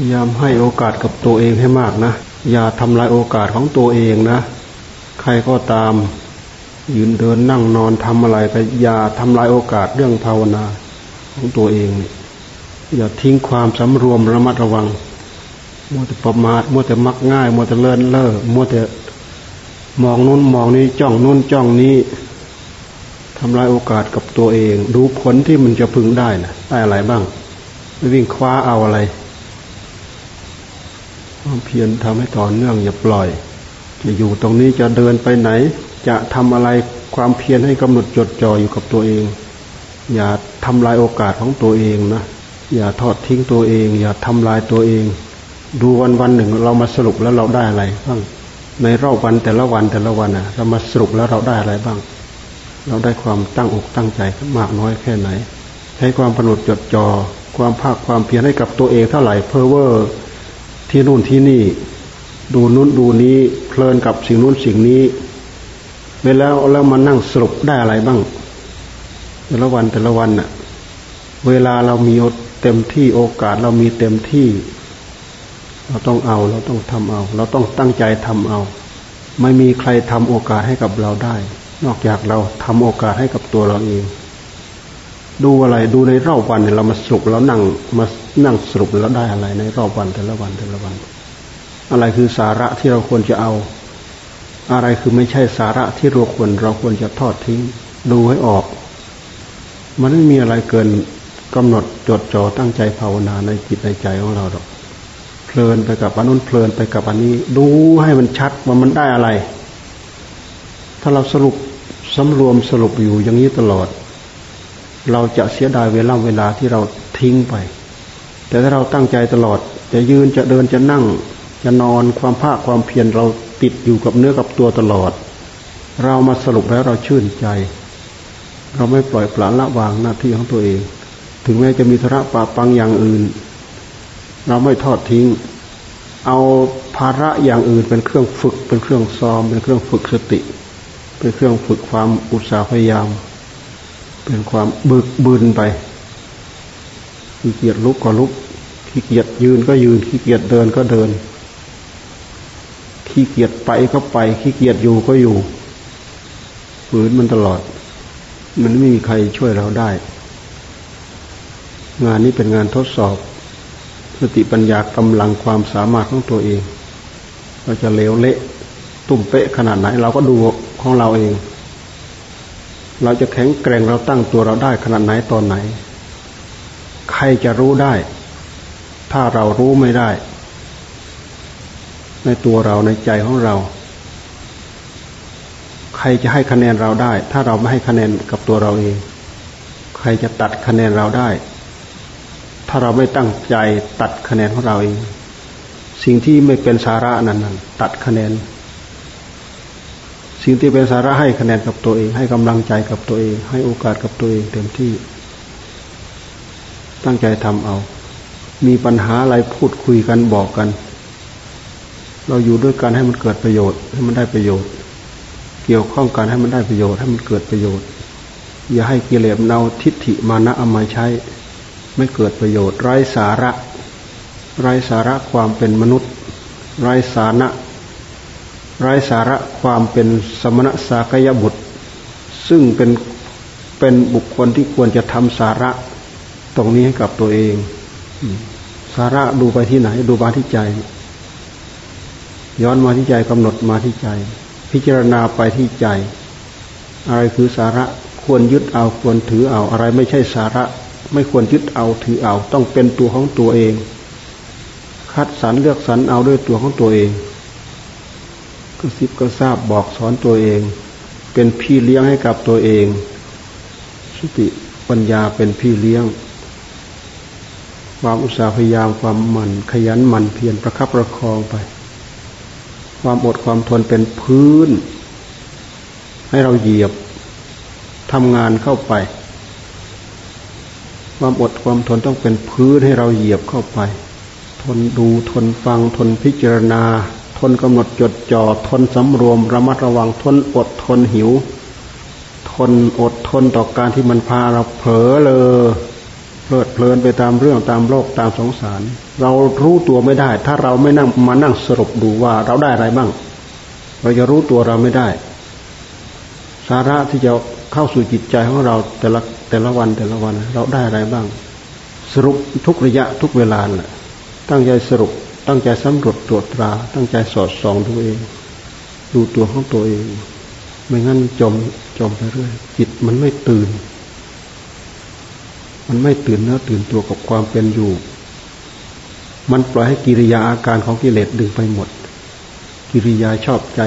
พยายามให้โอกาสกับตัวเองให้มากนะ อย่าทำลายโอกาสของตัวเองนะ ใครก็ตาม ยืนเดินนั่งนอนทำอะไรก็อย่าทำลายโอกาสเรื่องภาวนาของตัวเองอย่าทิ้งความสำรวมระมัดระวัง มัวแต่ประมาท มัวแต่มักง่าย มัวแต่เลินเล่อ มัวแต่มองนู้นมองนี้จ้องนู้นจ้องนี้ทำลายโอกาสกับตัวเอง ดูผลที่มันจะพึงได้นะได้อะไรบ้างไม่วิ่งคว้าเอาอะไร ความเพียรทำให้ต่อเนื่องอย่าปล่อย จะอยู่ตรงนี้จะเดินไปไหน จะทำอะไรความเพียรให้กำหนดจดจ่ออยู่กับตัวเอง อย่าทำลายโอกาสของตัวเองนะอย่าทอดทิ้งตัวเอง อย่าทำลายตัวเอง ดูวันวันหนึ่งเรามาสรุปแล้วเราได้อะไรบ้างในรอบวันแต่ละวันแต่ละวันนะเรามาสรุปแล้วเราได้อะไรบ้าง เราได้ความตั้งอกตั้งใจมากน้อยแค่ไหนใช้ความผนดจดจอ่อความภาคความเพียรให้กับตัวเองเท่าไหร่เพอเวอร์ ที่นู่นที่นี่ ดูนู้นดูนี้เพลินกับสิ่งนู้นสิ่งนี้ไปแล้วแล้วมานั่งสรุปได้อะไรบ้าง แต่ละวันแต่ละวันน่ะ เวลาเรามีเต็มที่โอกาสเรามีเต็มที่ เราต้องเอาเราต้องทำเอา เราต้องตั้งใจทำเอา ไม่มีใครทำโอกาสให้กับเราได้ นอกจากเราทำโอกาสให้กับตัวเราเองดูอะไรดูในรอบวันเนี่ยเรามาสรุปแล้วนั่งมา นั่งสรุปแล้วได้อะไรในรอบวันแต่ละวันแต่ละวัน อะไรคือสาระที่เราควรจะเอา อะไรคือไม่ใช่สาระที่เราควรเราควรจะทอดทิ้ง ดูให้ออก มันไม่มีอะไรเกินกำหนดจดจ่อตั้งใจภาวนาในจิตในใจของเราหรอกเพลินไปกับอันนู้นเพลินไปกับอันนี้ ดูให้มันชัดว่ามันได้อะไร ถ้าเราสรุปสำรวมสรุปอยู่อย่างนี้ตลอด เราจะเสียดายเวลาเวลาที่เราทิ้งไป แต่ถ้าเราตั้งใจตลอด จะยืนจะเดินจะนั่ง จะนอนความภาคความเพียรเราติดอยู่กับเนื้อกับตัวตลอด เรามาสรุปแล้วเราชื่นใจ เราไม่ปล่อยปละละวางหน้าที่ของตัวเอง ถึงแม้จะมีธระปะปังอย่างอื่น เราไม่ทอดทิ้ง เอาภาระอย่างอื่นเป็นเครื่องฝึก เป็นเครื่องซ้อม เป็นเครื่องฝึกสติ เป็นเครื่องฝึกความอุตสาหพยายาม เป็นความบึกบืนไป ขี้เกียจลุกก็ลุก ขี้เกียจยืนก็ยืน ขี้เกียจเดินก็เดิน ขี้เกียจไปก็ไป ขี้เกียจอยู่ก็อยู่ฝืนมันตลอด มันไม่มีใครช่วยเราได้ งานนี้เป็นงานทดสอบ สติปัญญากำลังความสามารถของตัวเอง เราจะเลวเละ ตุ่มเป๊ะขนาดไหน เราก็ดูของเราเอง เราจะแข็งแกร่งเราตั้งตัวเราได้ขนาดไหนตอนไหน ครจะรู้ได้ ถ้าเรารู้ไม่ได้ ในตัวเราในใจของเรา ใครจะให้คะแนนเราได้ ถ้าเราไม่ให้คะแนนกับตัวเราเอง ใครจะตัดคะแนนเราได้ ถ้าเราไม่ตั้งใจตัดคะแนนของเราเอง สิ่งที่ไม่เป็นสาระนั้นนตัดคะแนน สิ่งที่เป็นสาระให้คะแนนกับตัวเอง ให้กำลังใจกับตัวเอง ให้โอกาสกับตัวเองเต็มที่ ตั้งใจทำเอา มีปัญหาอะไรพูดคุยกันบอกกัน เราอยู่ด้วยกันให้มันเกิดประโยชน์ ให้มันได้ประโยชน์ เกี่ยวข้องกันให้มันได้ประโยชน์ให้มันเกิดประโยชน์ อย่าให้กิเลสเนาทิฏฐิมานะเอามาใช้ ไม่เกิดประโยชน์ ไร้สาระ ไร้สาระความเป็นมนุษย์ ไร้สาระไร้สาระความเป็นสมณะสากยบุตร ซึ่งเป็นเป็นบุคคลที่ควรจะทำสาระ ตรงนี้ให้กับตัวเองสาระดูไปที่ไหน ดูมาที่ใจ ย้อนมาที่ใจกำหนดมาที่ใจ พิจารณาไปที่ใจ อะไรคือสาระควรยึดเอาควรถือเอา อะไรไม่ใช่สาระ ไม่ควรยึดเอาถือเอา ต้องเป็นตัวของตัวเอง คัดสรรเลือกสรรเอาด้วยตัวของตัวเองก็สิบก็ทราบบอกสอนตัวเอง เป็นพี่เลี้ยงให้กับตัวเองสติปัญญาเป็นพี่เลี้ยง ความอุตสาห์พยายามความหมั่นขยันหมั่นเพียรประคับประคองไป ความอดความทนเป็นพื้น ให้เราเหยียบทำงานเข้าไป ความอดความทนต้องเป็นพื้นให้เราเหยียบเข้าไป ทนดูทนฟังทนพิจารณา ทนกำหนดจดจ่อทนสำรวมระมัดระวังทนอดทนหิว ทนอดทนต่อการที่มันพาเราเผลอเลย เพลิดเพลินไปตามเรื่องตามโลกตามสงสาร เรารู้ตัวไม่ได้ ถ้าเราไม่นั่งมานั่งสรุปดูว่าเราได้อะไรบ้าง เราจะรู้ตัวเราไม่ได้ สาระที่จะเข้าสู่จิตใจของเราแต่ละแต่ละวันแต่ละวัน เราได้อะไรบ้าง สรุปทุกระยะทุกเวลาแหละตั้งใจสรุป ตั้งใจสำรวจตรวจตรา ตั้งใจสอดส่องตัวเอง ดูตัวของตัวเอง ไม่งั้นจมจมไปเรื่อยจิตมันไม่ตื่น มันไม่ตื่นเนื้อตื่นตัวกับความเป็นอยู่ มันปล่อยให้กิริยาอาการของกิเลสดึงไปหมด กิริยาชอบใจ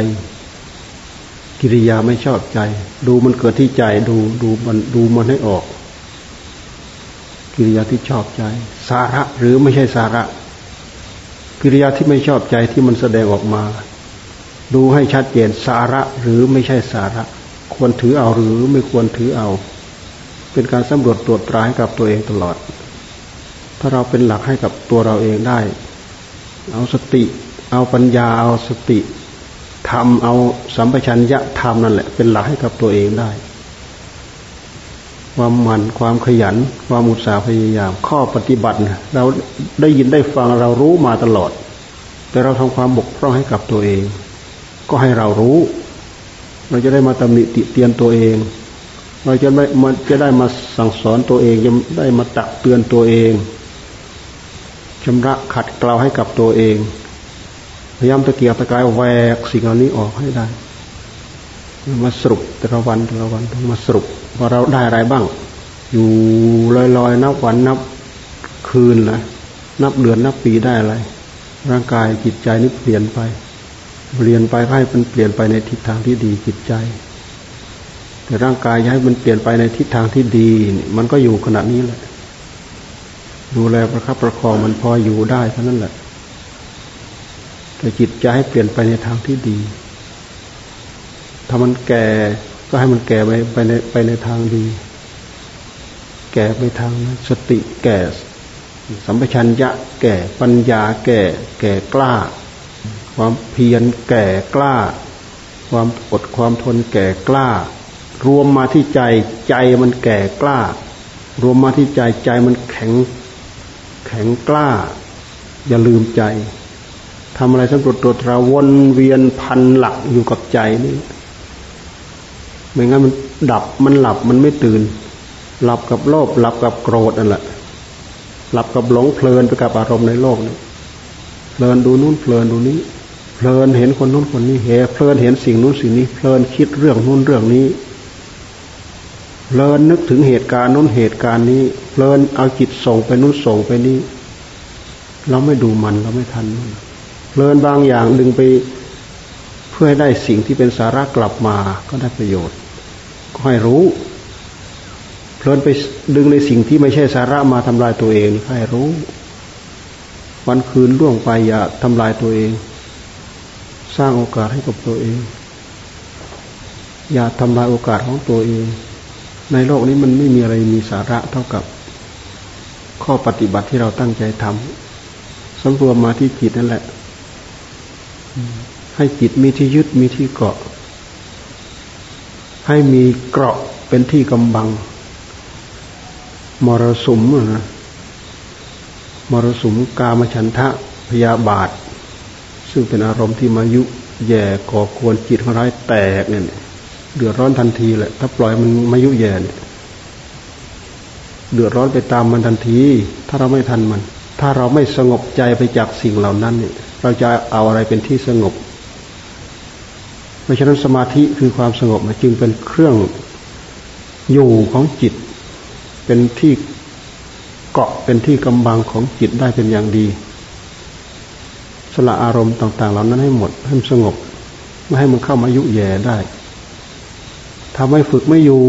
กิริยาไม่ชอบใจ ดูมันเกิดที่ใจดูดูมันดูมันให้ออก กิริยาที่ชอบใจ สาระหรือไม่ใช่สาระ กิริยาที่ไม่ชอบใจที่มันแสดงออกมา ดูให้ชัดเจนสาระหรือไม่ใช่สาระ ควรถือเอาหรือไม่ควรถือเอา เป็นการสำรวจตรวจตราให้กับตัวเองตลอด ถ้าเราเป็นหลักให้กับตัวเราเองได้ เอาสติ เอาปัญญา เอาสติทำเอาสัมปชัญญะทำนั่นแหละ เป็นหลักให้กับตัวเองได้ ความหมั่นความขยัน ความอุตสาห์พยายาม ข้อปฏิบัติเราได้ยินได้ฟังเรารู้มาตลอด แต่เราทำความบกพร่องให้กับตัวเอง ก็ให้เรารู้ เราจะได้มาตำหนิติเตียนตัวเอง เราจะไม่มันจะได้มาสั่งสอนตัวเองจะได้มาตักเตือนตัวเองชำระขัดเกลาให้กับตัวเอง พยายามตะเกียบตะกายแวกสิ่งเหล่านี้ออกให้ได้ มาสรุปแต่ละวันแต่ละวันมาสรุปว่าเราได้อะไรบ้าง อยู่ลอยๆ นับวันนับคืนนะนับเดือนนับปีได้อะไร ร่างกายจิตใจนี่เปลี่ยนไป เปลี่ยนไปให้มันเปลี่ยนไปในทิศทางที่ดีจิตใจ ร่างกายให้มันเปลี่ยนไปในทิศทางที่ดี มันก็อยู่ขนาดนี้แหละ ดูแลประคับประคองมันพออยู่ได้เท่านั้นแหละ แต่จิตใจให้เปลี่ยนไปในทางที่ดี ถ้ามันแก่ก็ให้มันแก่ไปไปในไปในทางดี แก่ไปทางสติแก่ สัมปชัญญะ แก่ปัญญา แก่ แก่กล้า ความเพียรแก่กล้า ความอดความทนแก่กล้า รวมมาที่ใจใจมันแก่กล้า รวมมาที่ใจใจมันแข็ง แข็งกล้า อย่าลืมใจทำอะไรสำรวจตรวจตราวนเวียนพันหลักอยู่กับใจนี่ไม่งั้นมันดับมันหลับมันไม่ตื่น หลับกับโลภหลับกับโกรธนั่นแหละหลับกับหลงเพลินไปกับอารมณ์ในโลกนี้เพลินดูนู้นเพลินดูนี้ เพลินเห็นคนนู้นคนนี้เฮเพลินเห็นสิ่งนู้นสิ่งนี้ เพลินคิดเรื่องนู้นเรื่องนี้ เพลินนึกถึงเหตุการณ์นู้นเหตุการณ์นี้เพลินเอาจิตส่งไปนู้นส่งไปนี้ เราไม่ดูมันเราไม่ทันมันเพลินบางอย่างดึงไปเพื่อให้ได้สิ่งที่เป็นสาระกลับมาก็ได้ประโยชน์ ก็ให้รู้เพลินไปดึงในสิ่งที่ไม่ใช่สาระมาทำลายตัวเองให้รู้ วันคืนล่วงไปอย่าทำลายตัวเอง สร้างโอกาสให้กับตัวเอง อย่าทำลายโอกาสของตัวเอง ในโลกนี้มันไม่มีอะไรมีสาระเท่ากับข้อปฏิบัติที่เราตั้งใจทำสำรวมมาที่จิตนั่นแหละ ให้จิตมีที่ยึดมีที่เกาะ ให้มีเกราะเป็นที่กำบัง มรสุมนะมรสุมกามฉันทะพยาบาท ซึ่งเป็นอารมณ์ที่มายุแย่ก่อกวนจิตของเรายแตกเนี่ย เดือดร้อนทันทีแหละ ถ้าปล่อยมันมายุแย่เนี่ยเดือดร้อนไปตามมันทันที ถ้าเราไม่ทันมัน ถ้าเราไม่สงบใจไปจากสิ่งเหล่านั้นเนี่ยเราจะเอาอะไรเป็นที่สงบ เพราะฉะนั้นสมาธิคือความสงบจึงเป็นเครื่องอยู่ของจิต เป็นที่เกาะเป็นที่กำบังของจิตได้เป็นอย่างดี สละอารมณ์ต่าง ๆ เหล่านั้นให้หมดให้มันสงบไม่ให้มันเข้ามายุแย่ได้ ทำให้ฝึกไม่อยู่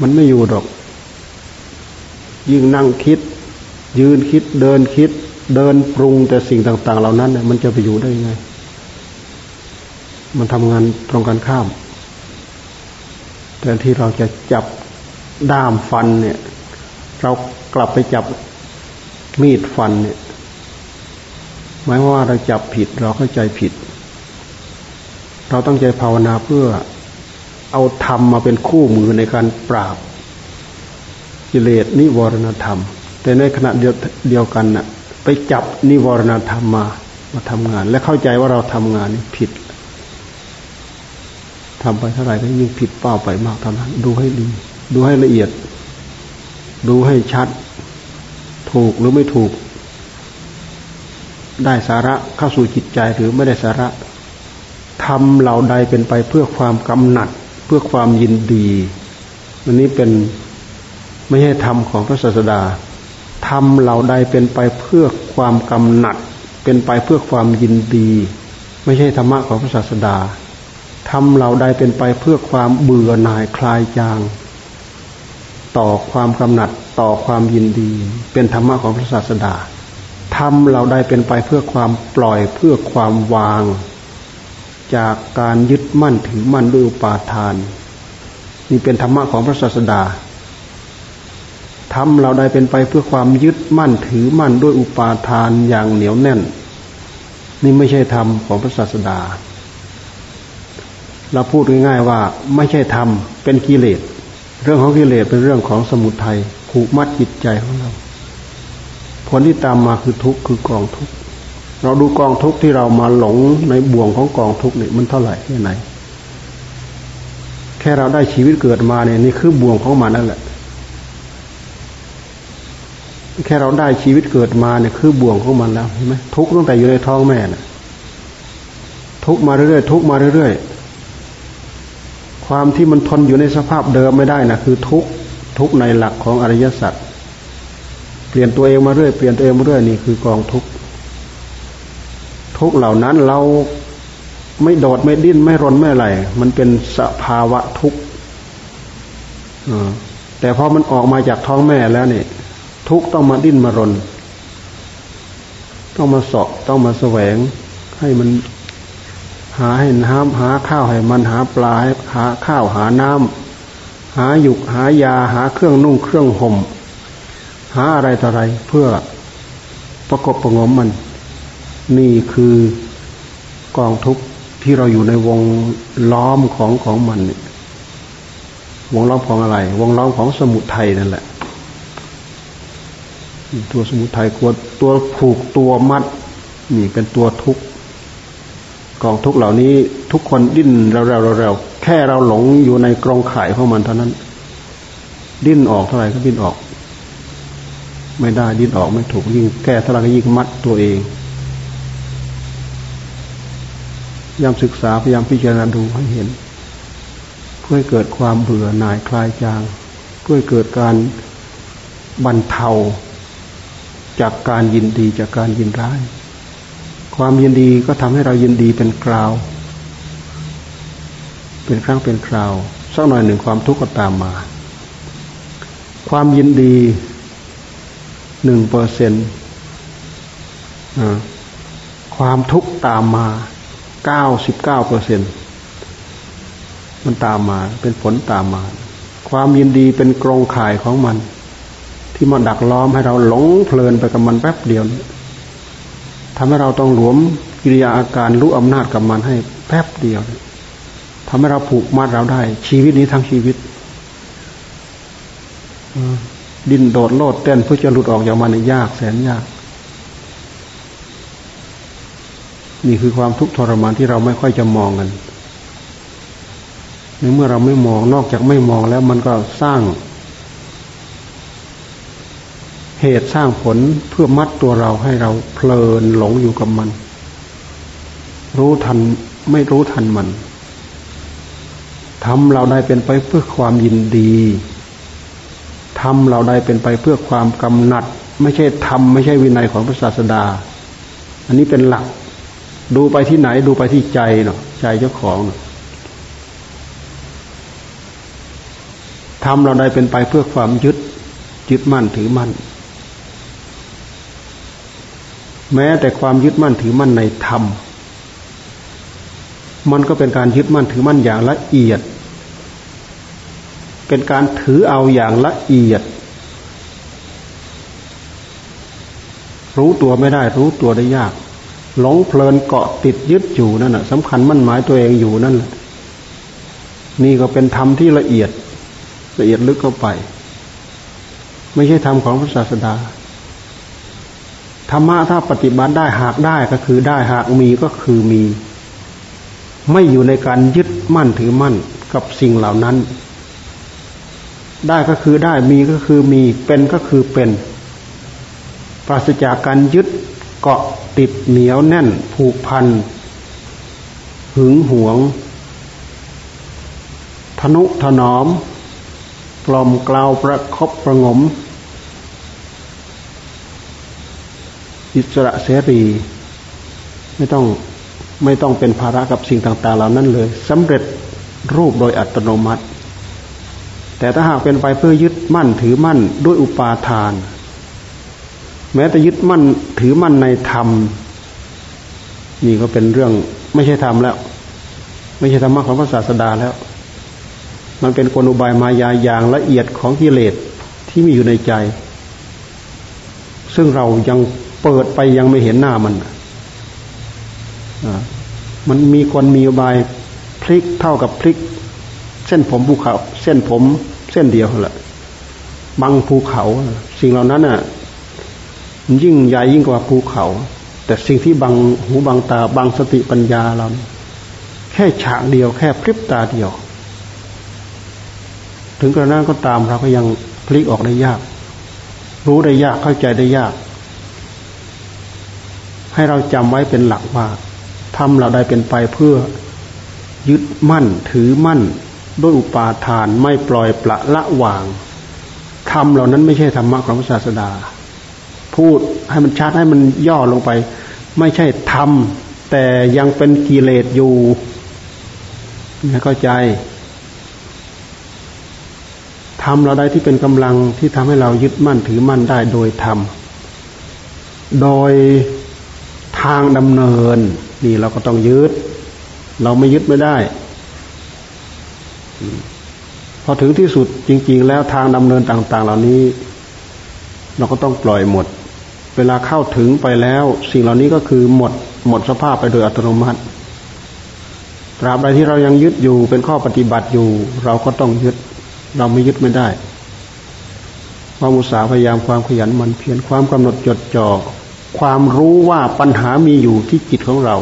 มันไม่อยู่ดอก ยิ่งนั่งคิด ยืนคิดเดินคิด เดินปรุงแต่สิ่งต่าง ๆ เหล่านั้นเนี่ยมันจะไปอยู่ได้ยังไง มันทำงานตรงกันข้ามแทนที่เราจะจับด้ามฟันเนี่ย เรากลับไปจับมีดฟันเนี่ยหมายว่าเราจับผิดเราเข้าใจผิด เราตั้งใจภาวนาเพื่อเอาธรรมมาเป็นคู่มือในการปราบกิเลสนิวรณธรรม แต่ในขณะเดียวกันน่ะ ไปจับนิวรณธรรมมามาทำงาน และเข้าใจว่าเราทำงานนี่ผิดทำไปเท่าไหร่ก็ยิ่งผิดเป้าไปมากเท่านั้น ดูให้ดี ดูให้ละเอียด ดูให้ชัด ถูกหรือไม่ถูก ได้สาระเข้าสู่จิตใจหรือไม่ได้สาระ ทำเหล่าใดเป็นไปเพื่อความกำหนัด เพื่อความยินดีอันนี้เป็นไม่ใช่ธรรมของพระศาสดาทำเหล่าใดเป็นไปเพื่อความกำหนัด เป็นไปเพื่อความยินดี ไม่ใช่ธรรมะของพระศาสดาทำเหล่าใดเป็นไปเพื่อความเบื่อหน่ายคลายจาง ต่อความกำหนัดต่อความยินดี เป็นธรรมะของพระศาสดาทำเหล่าใดเป็นไปเพื่อความปล่อยเพื่อความวาง จากการยึดมั่นถือมั่นด้วยอุปาทาน นี่เป็นธรรมะของพระศาสดาทำเราได้เป็นไปเพื่อความยึดมั่นถือมั่นด้วยอุปาทานอย่างเหนียวแน่น นี่ไม่ใช่ธรรมของพระศาสดา เราพูดง่ายๆว่าไม่ใช่ธรรมเป็นกิเลส เรื่องของกิเลสเป็นเรื่องของสมุทัยผูกมัดจิตใจของเรา ผลที่ตามมาคือทุกข์คือกองทุกข์ เราดูกองทุกข์ที่เรามาหลงในบ่วงของกองทุกข์เนี่ยมันเท่าไหร่แค่ไหน แค่เราได้ชีวิตเกิดมาเนี่ยนี่คือบ่วงของมันนั่นแหละ แค่เราได้ชีวิตเกิดมาเนี่ยคือบ่วงของมันแล้วเห็นไหมทุกตั้งแต่อยู่ในท้องแม่น่ะทุกมาเรื่อยๆทุกมาเรื่อยๆความที่มันทนอยู่ในสภาพเดิมไม่ได้นะคือทุกทุกในหลักของอริยสัจเปลี่ยนตัวเองมาเรื่อยเปลี่ยนตัวเองมาเรื่อยนี่คือกองทุก ทุกเหล่านั้นเราไม่โดดไม่ดิ้นไม่รนไม่อะไรมันเป็นสภาวะทุกข์แต่พอมันออกมาจากท้องแม่แล้วเนี่ยทุกต้องมาดิ้นมารน ต้องมาสอบต้องมาแสวง ให้มันหาให้น้ำหาข้าวให้มันหาปลาหาข้าวหาน้ำหาหยุกหายาหาเครื่องนุ่งเครื่องห่มหาอะไรต่ออะไร เพื่อประกบประงมมัน นี่คือกองทุกที่เราอยู่ในวงล้อมของของมันเนี่ยวงล้อมของอะไร วงล้อมของสมุทัยนั่นแหละ ตัวสมุทัยกวตัวผูกตัวมัด นี่เป็นตัวทุกข์กองทุกข์เหล่านี้ทุกคนดิ้นเร็วๆแค่เราหลงอยู่ในกรงข่ายของมันเท่านั้น ดิ้นออกเท่าไหร่ก็ดิ้นออก ไม่ได้ดิ้นออกไม่ถูกยิ่งแก้เท่าไหร่ก็ยิ่งมัดตัวเอง พยายามศึกษาพยายามพิจารณาดูให้เห็น เพื่อเกิดความเบื่อหน่ายคลายจาง เพื่อเกิดการบรรเทา จากการยินดีจากการยินร้าย ความยินดีก็ทำให้เรายินดีเป็นกราว เป็นครั้งเป็นคราวสักหน่อยหนึ่งความทุกข์ก็ตามมา ความยินดีหนึ่งเปอร์เซ็นต์ความทุกข์ตามมา เก้าสิบเก้าเปอร์เซ็นมันตามมาเป็นผลตามมา ความยินดีเป็นกรงข่ายของมัน ที่มาดักล้อมให้เราหลงเพลินไปกับมันแป๊บเดียวทำให้เราต้องหลวมกิริยาอาการรู้อำนาจกับมันให้แป๊บเดียวทำให้เราผูกมัดเราได้ ชีวิตนี้ทั้งชีวิตดินโดดโลดเต้นเพื่อจะหลุดออกจากมันยากแสนยาก นี่คือความทุกข์ทรมานที่เราไม่ค่อยจะมองกันในเมื่อเราไม่มองนอกจากไม่มองแล้วมันก็สร้าง เหตุสร้างผลเพื่อมัดตัวเราให้เราเพลินหลงอยู่กับมัน รู้ทันไม่รู้ทันมันทำเราได้เป็นไปเพื่อความยินดีทำเราได้เป็นไปเพื่อความกำหนัด ไม่ใช่ทำไม่ใช่วินัยของพระศาสดา อันนี้เป็นหลัก ดูไปที่ไหนดูไปที่ใจเนาะใจเจ้าของเนาะทำเราได้เป็นไปเพื่อความยึดยึดมั่นถือมั่น แม้แต่ความยึดมั่นถือมั่นในธรรม มันก็เป็นการยึดมั่นถือมั่นอย่างละเอียด เป็นการถือเอาอย่างละเอียด รู้ตัวไม่ได้รู้ตัวได้ยาก หลงเพลินเกาะติดยึดอยู่นั่นแหะสำคัญมั่นหมายตัวเองอยู่นั่นแหละนี่ก็เป็นธรรมที่ละเอียด ละเอียดลึกเข้าไป ไม่ใช่ธรรมของพระศาสดาธรรมะถ้าปฏิบัติได้หากได้ก็คือได้หากมีก็คือมี ไม่อยู่ในการยึดมั่นถือมั่นกับสิ่งเหล่านั้น ได้ก็คือได้มีก็คือมีเป็นก็คือเป็น ปราศจากการยึดเกาะ ติดเหนียวแน่นผูกพัน หึงหวง ทนุถนอม กล่อมกล่าวประคบประงม อิสระเสรี ไม่ต้องไม่ต้องเป็นภาระกับสิ่งต่าง ๆ เหล่านั้นเลยสำเร็จรูปโดยอัตโนมัติ แต่ถ้าหากเป็นไปเพื่อยึดมั่นถือมั่นด้วยอุปาทาน แม้แต่ยึดมั่นถือมั่นในธรรม นี่ก็เป็นเรื่องไม่ใช่ธรรมแล้ว ไม่ใช่ธรรมะของพระศาสดาแล้ว มันเป็นกลอุบายมายาอย่างละเอียดของกิเลสที่มีอยู่ในใจ ซึ่งเรายังเปิดไปยังไม่เห็นหน้ามันมันมีคนมีอุบายพลิกเท่ากับพลิก เส้นผมภูเขา เส้นผม เส้นเดียวแหละบังภูเขา สิ่งเหล่านั้นน่ะ ยิ่งใหญ่ยิ่งกว่าภูเขา แต่สิ่งที่บังหูบังตาบังสติปัญญาเราแค่ฉากเดียวแค่พริบตาเดียว ถึงกระนั้นก็ตามเราก็ยังพลิกออกได้ยาก รู้ได้ยากเข้าใจได้ยาก ให้เราจำไว้เป็นหลักว่าทำเราได้เป็นไปเพื่อยึดมั่นถือมั่นด้วยอุปาทานไม่ปล่อยปละละวางทำเหล่านั้นไม่ใช่ธรรมะของพระศาสดา พูดให้มันชัดให้มันย่อลงไป ไม่ใช่ทำแต่ยังเป็นกิเลสอยู่ให้เข้าใจทำเราได้ที่เป็นกำลังที่ทำให้เรายึดมั่นถือมั่นได้โดยธรรมโดยทางดำเนิน นี่เราก็ต้องยึด เราไม่ยึดไม่ได้ พอถึงที่สุดจริง ๆ แล้วทางดำเนินต่าง ๆ เหล่านี้ เราก็ต้องปล่อยหมด เวลาเข้าถึงไปแล้ว สิ่งเหล่านี้ก็คือหมดหมดสภาพไปโดยอัตโนมัติ ตราบใดที่เรายังยึดอยู่เป็นข้อปฏิบัติอยู่ เราก็ต้องยึด เราไม่ยึดไม่ได้ความอุตสาห์พยายามความขยันมันเพียรความกำหนดจดจ่อความรู้ว่าปัญหามีอยู่ที่จิตของเรา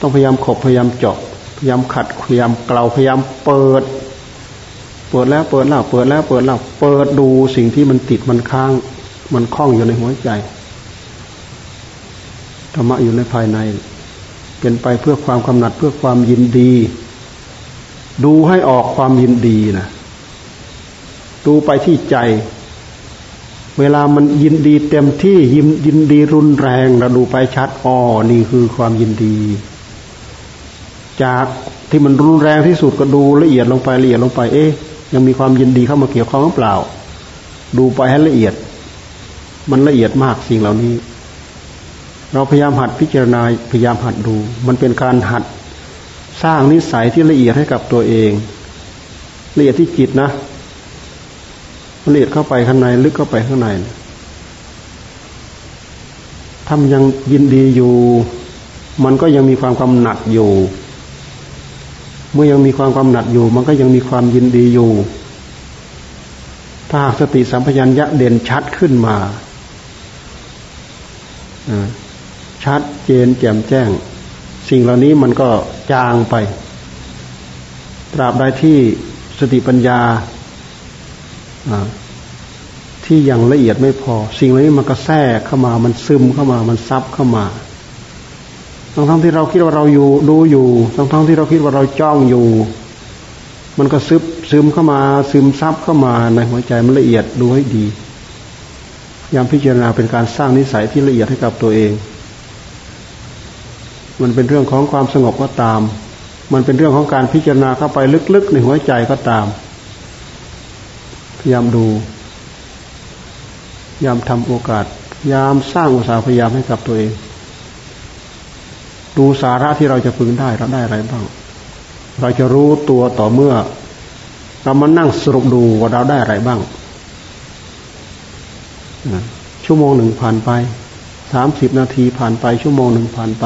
ต้องพยายามขบพยายามเจาะพยายามขัดพยายามเกลาพยายามเปิด เปิดแล้วเปิดแล้วเปิดแล้วเปิดแล้วเปิดดูสิ่งที่มันติดมันค้าง มันคล้องอยู่ในหัวใจธรรมะอยู่ในภายใน เป็นไปเพื่อความกำหนัดเพื่อความยินดี ดูให้ออกความยินดีนะดูไปที่ใจ เวลามันยินดีเต็มที่ยินยินดีรุนแรงเราดูไปชัดอ๋อนี่คือความยินดี จากที่มันรุนแรงที่สุดก็ดูละเอียดลงไปละเอียดลงไป เอ๊ะยังมีความยินดีเข้ามาเกี่ยวข้องหรือเปล่า ดูไปให้ละเอียด มันละเอียดมากสิ่งเหล่านี้ เราพยายามหัดพิจารณาพยายามหัดดู มันเป็นการหัดสร้างนิสัยที่ละเอียดให้กับตัวเอง ละเอียดที่จิตนะละเอียดเข้าไปข้างในลึกเข้าไปข้างในทำยังยินดีอยู่ มันก็ยังมีความกำหนัดอยู่ เมื่อยังมีความกำหนัดอยู่ มันก็ยังมีความยินดีอยู่ ถ้าหากสติสัมปชัญญะเด่นชัดขึ้นมา ชัดเจนแจ่มแจ้ง สิ่งเหล่านี้มันก็จางไป ตราบใดที่สติปัญญาที่ยังละเอียดไม่พอ สิ่งเหล่านี้มันก็แทรกเข้ามา มันซึมเข้ามา มันซับเข้ามาทั้งทั้งที่เราคิดว่าเราอยู่ดูอยู่ทั้งทั้งที่เราคิดว่าเราจ้องอยู่ มันก็ซึบซึมเข้ามา ซึมซับเข้ามาในหัวใจมันละเอียดดูให้ดี ยามพิจารณาเป็นการสร้างนิสัยที่ละเอียดให้กับตัวเอง มันเป็นเรื่องของความสงบก็ตาม มันเป็นเรื่องของการพิจารณาเข้าไปลึกๆในหัวใจก็ตาม พยายามดูพยายามทำโอกาสพยายามสร้างอุตสาหพยายามให้กับตัวเอง ดูสาระที่เราจะพึงได้เราได้อะไรบ้าง เราจะรู้ตัวต่อเมื่อ เรามานั่งสรุปดูว่าเราได้อะไรบ้าง ชั่วโมงหนึ่งผ่านไปสามสิบนาทีผ่านไป ชั่วโมงหนึ่งผ่านไป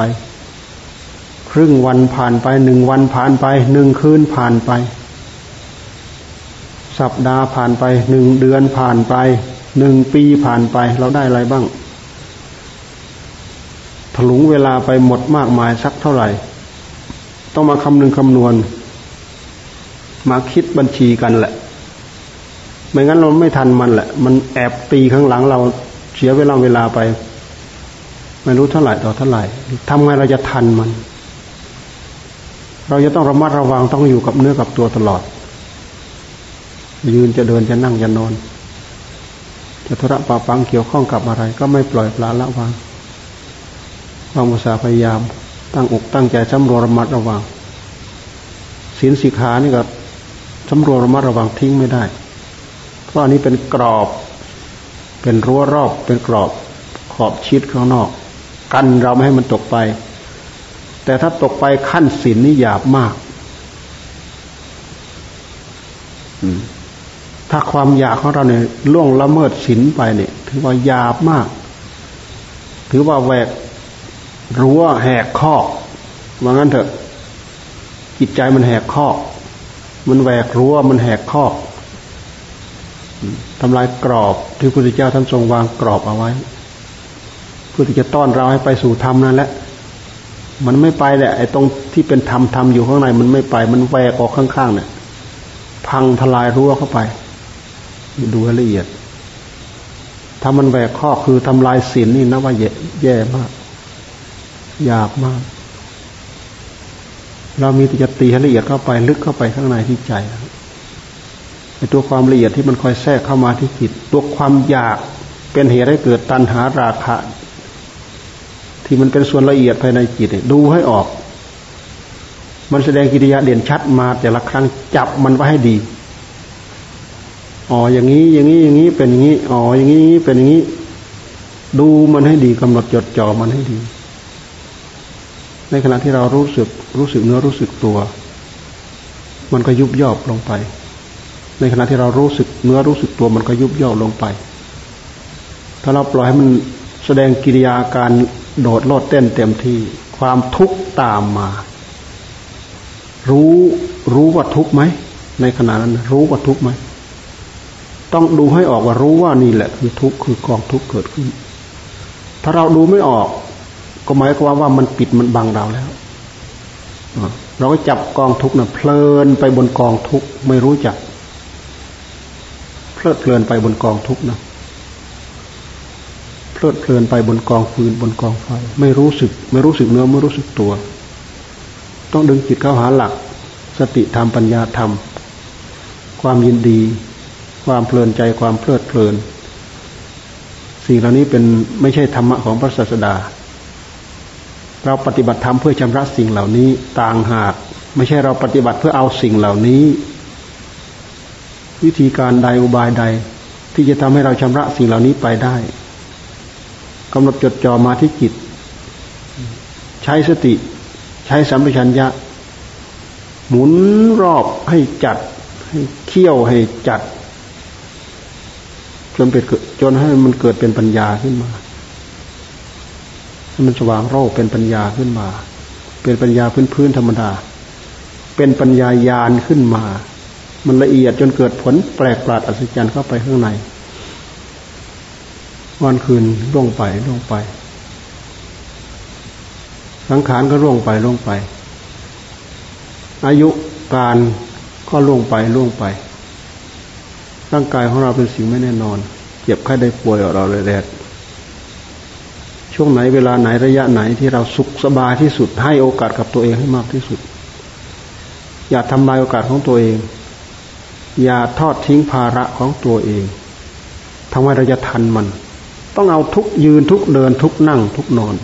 ครึ่งวันผ่านไปหนึ่งวันผ่านไปหนึ่งคืนผ่านไป สัปดาห์ผ่านไปหนึ่งเดือนผ่านไปหนึ่งปีผ่านไป เราได้อะไรบ้างถลุงเวลาไปหมดมากมายสักเท่าไหร่ ต้องมาคำนึงคำนวณ มาคิดบัญชีกันแหละ ไม่งั้นเราไม่ทันมันแหละ มันแอบตีข้างหลังเราเสียเวลาเวลาไป ไม่รู้เท่าไหร่ต่อเท่าไหร่ทำไงเราจะทันมัน เราจะต้องระมัดระวังต้องอยู่กับเนื้อกับตัวตลอด ยืนจะเดินจะนั่งจะนอนจะธุระปาปังเกี่ยวข้องกับอะไร ก็ไม่ปล่อยปละละวางวางภาษาพยายาม ตั้งอกตั้งใจสำรวมระมัดระวังศีลสิกขานี่ก็สำรวมระมัดระวังทิ้งไม่ได้ เพราะอันนี้เป็นกรอบ เป็นรั้วรอบเป็นกรอบขอบชิดข้างนอก กันเราไม่ให้มันตกไป แต่ถ้าตกไปขั้นศีลนี่หยาบมากถ้าความอยากของเราเนี่ยล่วงละเมิดศีลไปเนี่ย ถือว่าหยาบมาก ถือว่าแหวกรั้วแหกคอกว่างั้นเถอะจิตใจมันแหกคอก มันแหวกรั้วมันแหกคอก ทำลายกรอบที่พระพุทธเจ้าท่านทรงวางกรอบเอาไว้เพื่อที่จะต้อนเราให้ไปสู่ธรรมนั่นแหละ มันไม่ไปแหละไอ้ตรงที่เป็นธรรมธรรมอยู่ข้างในมันไม่ไป มันแหวกออกข้างๆเนี่ยพังทลายรั้วเข้าไป ดูให้ละเอียด ถ้ามันแหวกข้อคือทำลายศีลนี่นะว่าแย่แย่มากยากมาก เรามีแต่จะตีให้ละเอียดเข้าไป ลึกเข้าไปข้างในที่ใจ ตัวความละเอียดที่มันคอยแทรกเข้ามาที่จิต ตัวความอยากเป็นเหตุให้เกิดตัณหาราคะ ที่มันเป็นส่วนละเอียดภายในจิตดูให้ออก มันแสดงกิริยาเด่นชัดมาแต่ละครั้งจับมันไว้ให้ดีอ๋ออย่างนี้อย่างนี้อย่างนี้เป็นอย่างนี้อ๋ออย่างนี้เป็นอย่างนี้ ดูมันให้ดีกำหนดจดจ่อมันให้ดี ในขณะที่เรารู้สึกรู้สึกเนื้อรู้สึกตัว มันก็ยุบย่อลงไป ในขณะที่เรารู้สึกเนื้อรู้สึกตัวมันก็ยุบย่อลงไป ถ้าเราปล่อยให้มันแสดงกิริยาการโดดโลดเต้นเต็มที่ ความทุกข์ตามมา รู้รู้ว่าทุกข์ไหมในขณะนั้น รู้ว่าทุกข์ไหมต้องดูให้ออกว่ารู้ว่านี่แหละคือทุกข์คือกองทุกข์เกิดขึ้น ถ้าเราดูไม่ออก ก็หมายความว่ามันปิดมันบังเราแล้วเราก็จับกองทุกข์นะเพลินไปบนกองทุกข์ไม่รู้จัก เพลิดเพลินไปบนกองทุกข์นะเพลิดเพลินไปบนกองฟืนบนกองไฟ ไม่รู้สึก ไม่รู้สึกเนื้อไม่รู้สึกตัว ต้องดึงจิตเข้าหาหลัก สติธรรมปัญญาธรรม ความยินดี ความเพลินใจความเพลิดเพลิน สิ่งเหล่านี้เป็นไม่ใช่ธรรมะของพระศาสดา เราปฏิบัติธรรมเพื่อชำระสิ่งเหล่านี้ต่างหาก ไม่ใช่เราปฏิบัติเพื่อเอาสิ่งเหล่านี้ วิธีการใดอุบายใด ที่จะทำให้เราชำระสิ่งเหล่านี้ไปได้กำหนดจดจ่อมาที่จิต ใช้สติ ใช้สัมปชัญญะ หมุนรอบให้จัด ให้เคี่ยวให้จัด จนเป็นจนให้มันเกิดเป็นปัญญาขึ้นมาให้มันสว่างโรคเป็นปัญญาขึ้นมา เป็นปัญญาพื้นพื้นธรรมดา เป็นปัญญายานขึ้นมา มันละเอียดจนเกิดผลแปลกประหลาดอัศจรรย์เข้าไปข้างในวันคืนล่วงไปล่วงไป สังขารก็ล่วงไปล่วงไป อายุการก็ล่วงไปล่วงไป ร่างกายของเราเป็นสิ่งไม่แน่นอน เจ็บไข้ได้ป่วยเราเลยแดดช่วงไหนเวลาไหนระยะไหนที่เราสุขสบายที่สุดให้โอกาสกับตัวเองให้มากที่สุด อย่าทำลายโอกาสของตัวเอง อย่าทอดทิ้งภาระของตัวเองทำไมเราจะทันมัน ต้องเอาทุกยืนทุกเดินทุกนั่งทุกนอน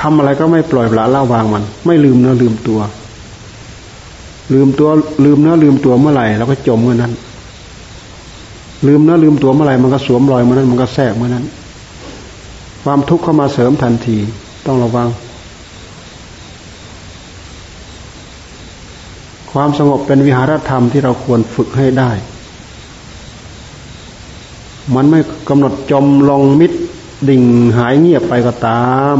ทำอะไรก็ไม่ปล่อยละละวางมัน ไม่ลืมเนื้อลืมตัว ลืมตัวลืมเนื้อลืมตัวเมื่อไหร่เราก็จมเมื่อนั้น ลืมเนื้อลืมตัวเมื่อไหร่มันก็สวมรอยเมื่อนั้น มันก็แทรกเมื่อนั้น ความทุกข์เข้ามาเสริมทันที ต้องระวัง ความสงบเป็นวิหารธรรมที่เราควรฝึกให้ได้ มันไม่กำหนดจมลงมิดดิ่งหายเงียบไปก็ตาม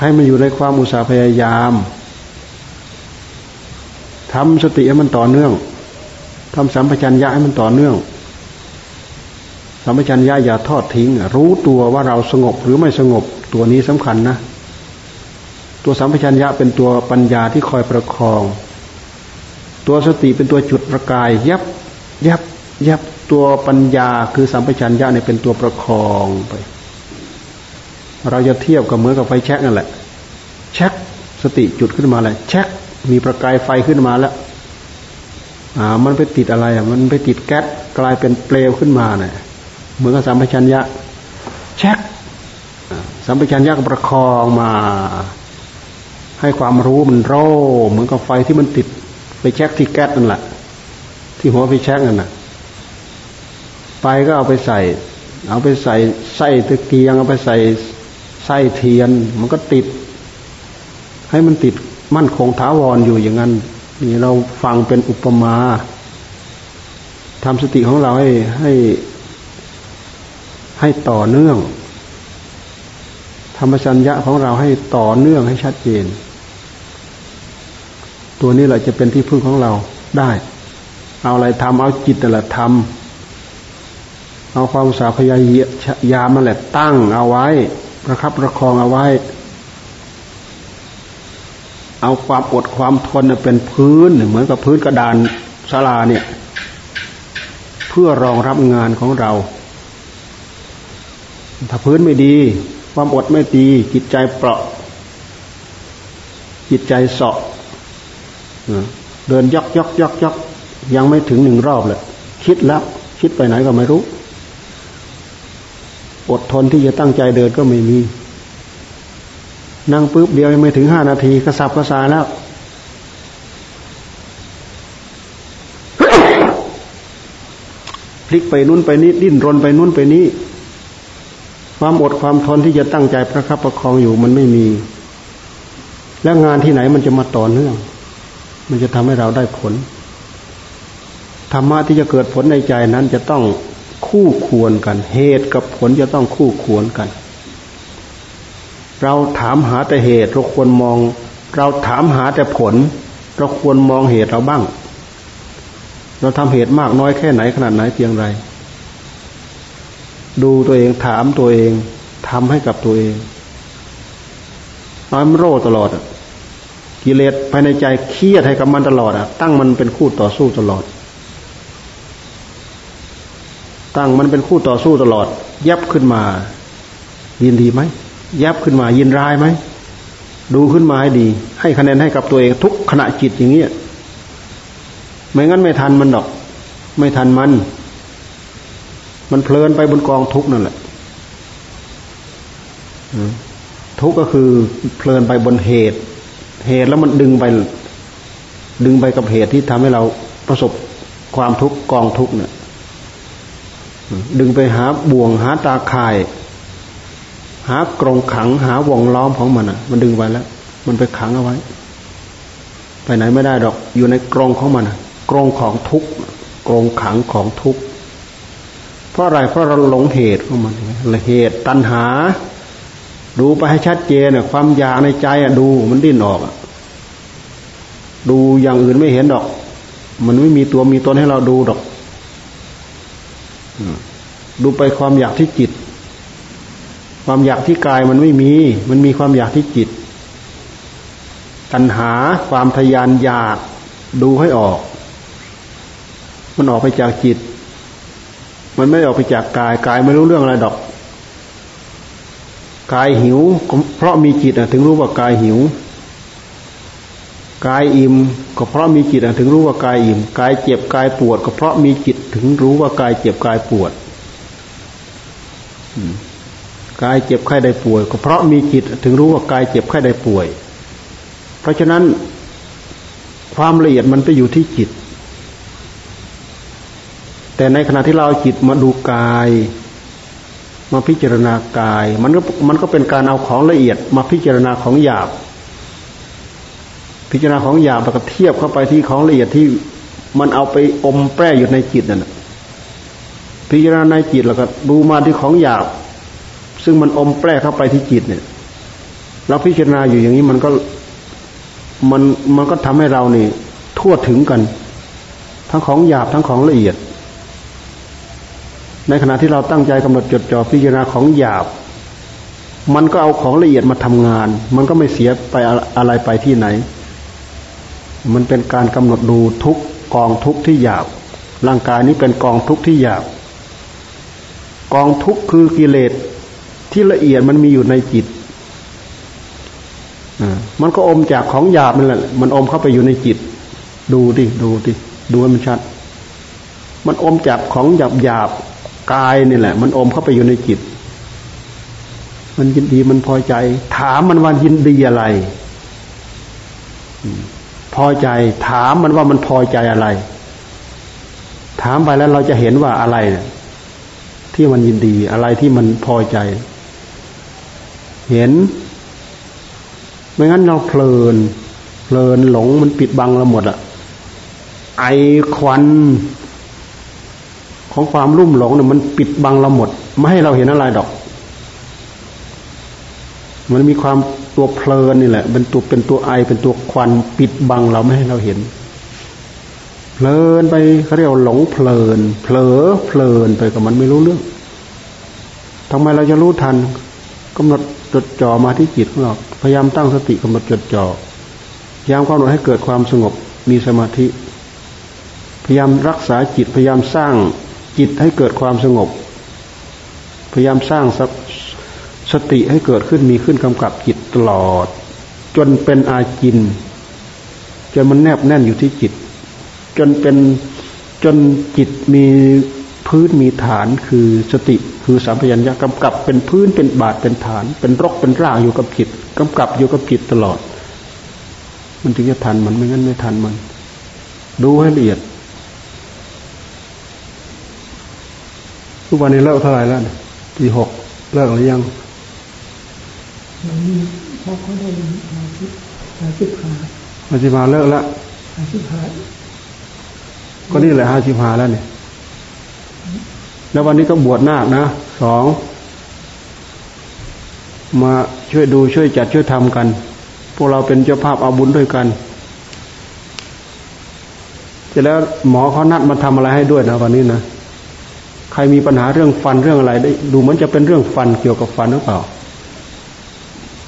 ให้มันอยู่ในความอุตสาห์พยายามทำสติให้มันต่อเนื่องทำสัมปชัญญะให้มันต่อเนื่อง สัมปชัญญะอย่าทอดทิ้ง รู้ตัวว่าเราสงบหรือไม่สงบตัวนี้สำคัญนะ ตัวสัมปชัญญะเป็นตัวปัญญาที่คอยประคอง ตัวสติเป็นตัวจุดประกาย ยับยับยับตัวปัญญาคือสัมปชัญญะเนี่ยเป็นตัวประคองไป เราจะเทียบกับเหมือนกับไฟแช็กนั่นแหละแช็กสติจุดขึ้นมาเลยแช็กมีประกายไฟขึ้นมาแล้วอ่ามันไปติดอะไรอะมันไปติดแก๊สกลายเป็นเปลวขึ้นมาเนี่ยเหมือนกับสัมปชัญญะแช็กสัมปชัญญะก็ประคองมา ให้ความรู้มันโรเหมือนกับไฟที่มันติดไปแช็กที่แก๊สนั่นแหละที่หัวไปแช็กนั่นน่ะไปก็เอาไปใส่ เอาไปใส่ไส้ตะเกียง เอาไปใส่ไส้เทียน มันก็ติด ให้มันติดมั่นคงถาวรออยู่อย่างนั้นนี่เราฟังเป็นอุปมาทำสติของเราให้ให้ให้ต่อเนื่อง ธรรมชัญญะของเราให้ต่อเนื่องให้ชัดเจน ตัวนี้แหละจะเป็นที่พึ่งของเราได้ เอาอะไรทำเอาจิตแต่ละทำเอาความสาพยายามมาแหละตั้งเอาไว้ ประคับประคองเอาไว้ เอาความอดความทนเป็นพื้นเหมือนกับพื้นกระดานศาลาเนี่ย เพื่อรองรับงานของเรา ถ้าพื้นไม่ดี ความอดไม่ดีจิตใจเปราะ จิตใจเสาะ เดินยอกยอกยอกยอกยังไม่ถึงหนึ่งรอบเลยคิดแล้ว คิดไปไหนก็ไม่รู้ อดทนที่จะตั้งใจเดินก็ไม่มี นั่งปุ๊บเดียวยังไม่ถึงห้านาทีกระสับกระสายแล้วพลิกไปนู้นไปนี้ดิ้นรนไปนู้นไปนี้ ความอดความทนที่จะตั้งใจประคับประคองอยู่มันไม่มี แล้วงานที่ไหนมันจะมาต่อเนื่อง มันจะทำให้เราได้ผลธรรมะที่จะเกิดผลในใจนั้นจะต้องคู่ควรกัน เหตุกับผลจะต้องคู่ควรกัน เราถามหาแต่เหตุเราควรมอง เราถามหาแต่ผล เราควรมองเหตุเราบ้าง เราทำเหตุมากน้อยแค่ไหนขนาดไหนเพียงไร ดูตัวเองถามตัวเองทำให้กับตัวเองน้อยมันโรตลอด กิเลสภายในใจเครียดให้กับมันตลอดอะ ตั้งมันเป็นคู่ต่อสู้ตลอด ตั้งมันเป็นคู่ต่อสู้ตลอด ยับขึ้นมา ยินดีไหมยับขึ้นมา ยินร้ายไหมดูขึ้นมาให้ดี ให้คะแนนให้กับตัวเองทุกขณะจิตอย่างเงี้ยไม่งั้นไม่ทันมันดอก ไม่ทันมัน มันเพลินไปบนกองทุกนั่นแหละทุกก็คือเพลินไปบนเหตุ เหตุแล้วมันดึงไป ดึงไปกับเหตุที่ทำให้เราประสบความทุกข์กองทุกเนี่ยดึงไปหาบ่วงหาตาข่าย หากรงขังหาวงล้อมของมันอะ มันดึงไว้แล้ว มันไปขังเอาไว้ ไปไหนไม่ได้ดอก อยู่ในกรงของมันอะกรงของทุกกรงขังของทุกเพราะอะไรเพราะเราหลงเหตุของมันเหตุตัณหา ดูไปให้ชัดเจนความอยากในใจอะดูมันดิ้นออกดูอย่างอื่นไม่เห็นดอก มันไม่มีตัวมีตนให้เราดูดอกดูไปความอยากที่จิต ความอยากที่กายมันไม่มี มันมีความอยากที่จิต ตัณหาความทยานอยากดูให้ออก มันออกไปจากจิต มันไม่ออกไปจากกาย กายไม่รู้เรื่องอะไรดอก กายหิว เพราะมีจิตถึงรู้ว่ากายหิว กายอิ่มก็เพราะมีจิตถึงรู้ว่ากายอิ่ม กายเจ็บกายปวด ก็เพราะมีจิตถึงรู้ว่ากายเจ็บกายปวดกายเจ็บไข้ได้ป่วย ก็เพราะมีจิตถึงรู้ว่ากายเจ็บไข้ได้ป่วย เพราะฉะนั้น ความละเอียดมันไปอยู่ที่จิต แต่ในขณะที่เราจิตมาดูกาย มาพิจารณากาย มันก็มันก็เป็นการเอาของละเอียด มาพิจารณาของหยาบ พิจารณาของหยาบแล้วก็เทียบเข้าไปที่ของละเอียดที่มันเอาไปอมแปรอยู่ในจิตนั่นพิจารณาในจิตแล้วก็ดูมาที่ของหยาบ ซึ่งมันอมแปรเข้าไปที่จิตเนี่ยเราพิจารณาอยู่อย่างนี้มันก็มันมันก็ทำให้เรานี่ ทั่วถึงกัน ทั้งของหยาบทั้งของละเอียด ในขณะที่เราตั้งใจกำหนดจดจ่อพิจารณาของหยาบ มันก็เอาของละเอียดมาทำงาน มันก็ไม่เสียไปอะไรไปที่ไหน มันเป็นการกำหนดดูทุกกองทุกที่หยาบ ร่างกายนี้เป็นกองทุกที่หยาบ กองทุกคือกิเลสที่ละเอียดมันมีอยู่ในจิตมันก็อมจากของหยาบนั่นแหละ มันอมเข้าไปอยู่ในจิต ดูดิ ดูดิ ดูให้มันชัด มันอมจากของหยาบหยาบ กายนี่แหละ มันอมเข้าไปอยู่ในจิต มันยินดีมันพอใจ ถามมันว่ายินดีอะไรพอใจ ถามมันว่ามันพอใจอะไร ถามไปแล้วเราจะเห็นว่าอะไรเนี่ยที่มันยินดีอะไรที่มันพอใจ เห็น ไม่งั้นเราเพลินเพลินหลงมันปิดบังเราหมดอะไอควัน ของความรุ่มหลงเนี่ยมันปิดบังเราหมด ไม่ให้เราเห็นอะไรดอก มันมีความตัวเพลินนี่แหละ เป็นตัวเป็นตัวไอเป็นตัวควันปิดบังเราไม่ให้เราเห็น เพลินไปเขาเรียกหลงเพลิน เผลอเพลินไปกับมันไม่รู้เรื่องทำไมเราจะรู้ทันกำหนดจดจ่อมาที่จิตของเราพยายามตั้งสติกำหนดจดจ่อพยายามกำหนดให้เกิดความสงบมีสมาธิ พยายามรักษาจิตพยายามสร้าง จิตให้เกิดความสงบ พยายามสร้างสติให้เกิดขึ้นมีขึ้นกำกับจิตตลอด จนเป็นอาจิน จนมันแนบแน่นอยู่ที่จิต จนเป็นจนจิตมีพื้นมีฐานคือสติคือสัมปยัญญะกำกับเป็นพื้นเป็นบาทเป็นฐาน เป็นรกเป็นร่างอยู่กับจิตกำกับอยู่กับจิตตลอด มันถึงจะทันมันไม่งั้นไม่ทันมัน ดูให้ละเอียด ทุกวันนี้เลิกเท่าไหร่แล้วปีหกเลิกหรือยังมันมีพอเขาได้มาสิบมาสิบหามาสิบหาเลิกแล้วมาสิบหาก็นี่แหละห้าสิบหาแล้วเนี่ย แล้ววันนี้ก็บวชนาคนะสองมาช่วยดูช่วยจัดช่วยทำกัน พวกเราเป็นเจ้าภาพเอาบุญด้วยกันเสร็จแล้วหมอเขานัดมาทำอะไรให้ด้วยนะวันนี้นะ ใครมีปัญหาเรื่องฟันเรื่องอะไรได้ดูเหมือนจะเป็นเรื่องฟันเกี่ยวกับฟันหรือเปล่า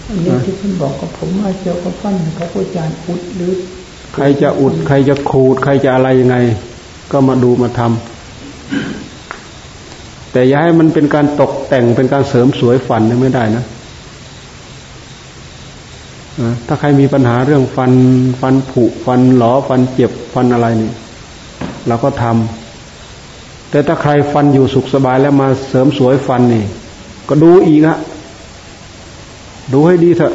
อันนี้ที่คุณบอกกับผมว่าเกี่ยวกับฟันเขาอาจารย์อุดหรือ ใครจะอุด ใครจะขูด ใครจะอะไรยังไง ก็มาดูมาทำแต่อย่าให้มันเป็นการตกแต่งเป็นการเสริมสวยฟันไม่ได้นะถ้าใครมีปัญหาเรื่องฟันฟันผุฟันหลอฟันเจ็บฟันอะไรนี่เราก็ทำ แต่ถ้าใครฟันอยู่สุขสบายแล้วมาเสริมสวยฟันนี่ ก็ดูอีกฮะดูให้ดีเถอะ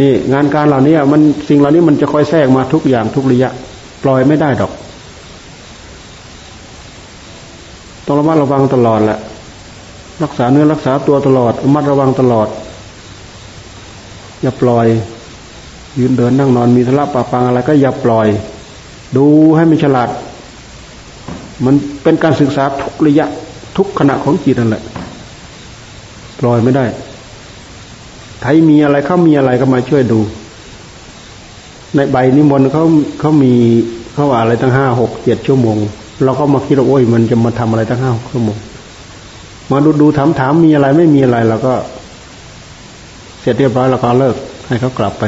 นี่ งานการเหล่านี้มันสิ่งเหล่านี้มันจะคอยแทรกมาทุกอย่างทุกระยะ ปล่อยไม่ได้ดอกต้องระมัดระวังตลอดแหละรักษาเนื้อรักษาตัวตลอดระมัดระวังตลอด อย่าปล่อย ยืนเดินนั่งนอนมีทะเลาะปะปังอะไรก็อย่าปล่อย ดูให้มันฉลาด มันเป็นการศึกษาทุกระยะทุกขณะของจิตนั่นแหละปล่อยไม่ได้ไทยมีอะไรเขามีอะไรก็มาช่วยดู ในใบนิมนต์เขาเขามีเขาว่าอะไรตั้งห้าหกเจ็ดชั่วโมง เราก็มาคิดว่าโอ้ยมันจะมาทำอะไรตั้งห้าหกชั่วโมง มาดูดูถามถามมีอะไรไม่มีอะไรเราก็ เสร็จเรียบร้อยเราก็เลิก ให้เขากลับไป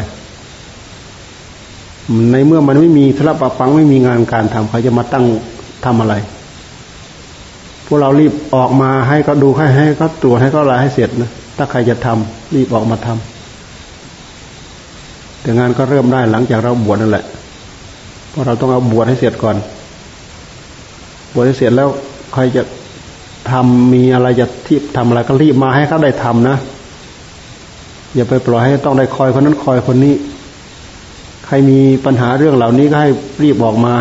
ในเมื่อมันไม่มีธุระปะปังไม่มีงานการทำเขาจะมาตั้ง ทำอะไร พวกเรารีบออกมาให้เขาดูให้ให้เขาตรวจให้เขาอะไรให้เสร็จนะถ้าใครจะทำรีบออกมาทำแต่งานก็เริ่มได้หลังจากเราบวชนั่นแหละเพราะเราต้องเอาบวชให้เสร็จก่อน บวชให้เสร็จแล้วใครจะทำมีอะไรจะที่ทำอะไรก็รีบมาให้เขาได้ทำนะอย่าไปปล่อยให้ต้องได้คอยคนนั้นคอยคนนี้ ใครมีปัญหาเรื่องเหล่านี้ก็ให้รีบออกมา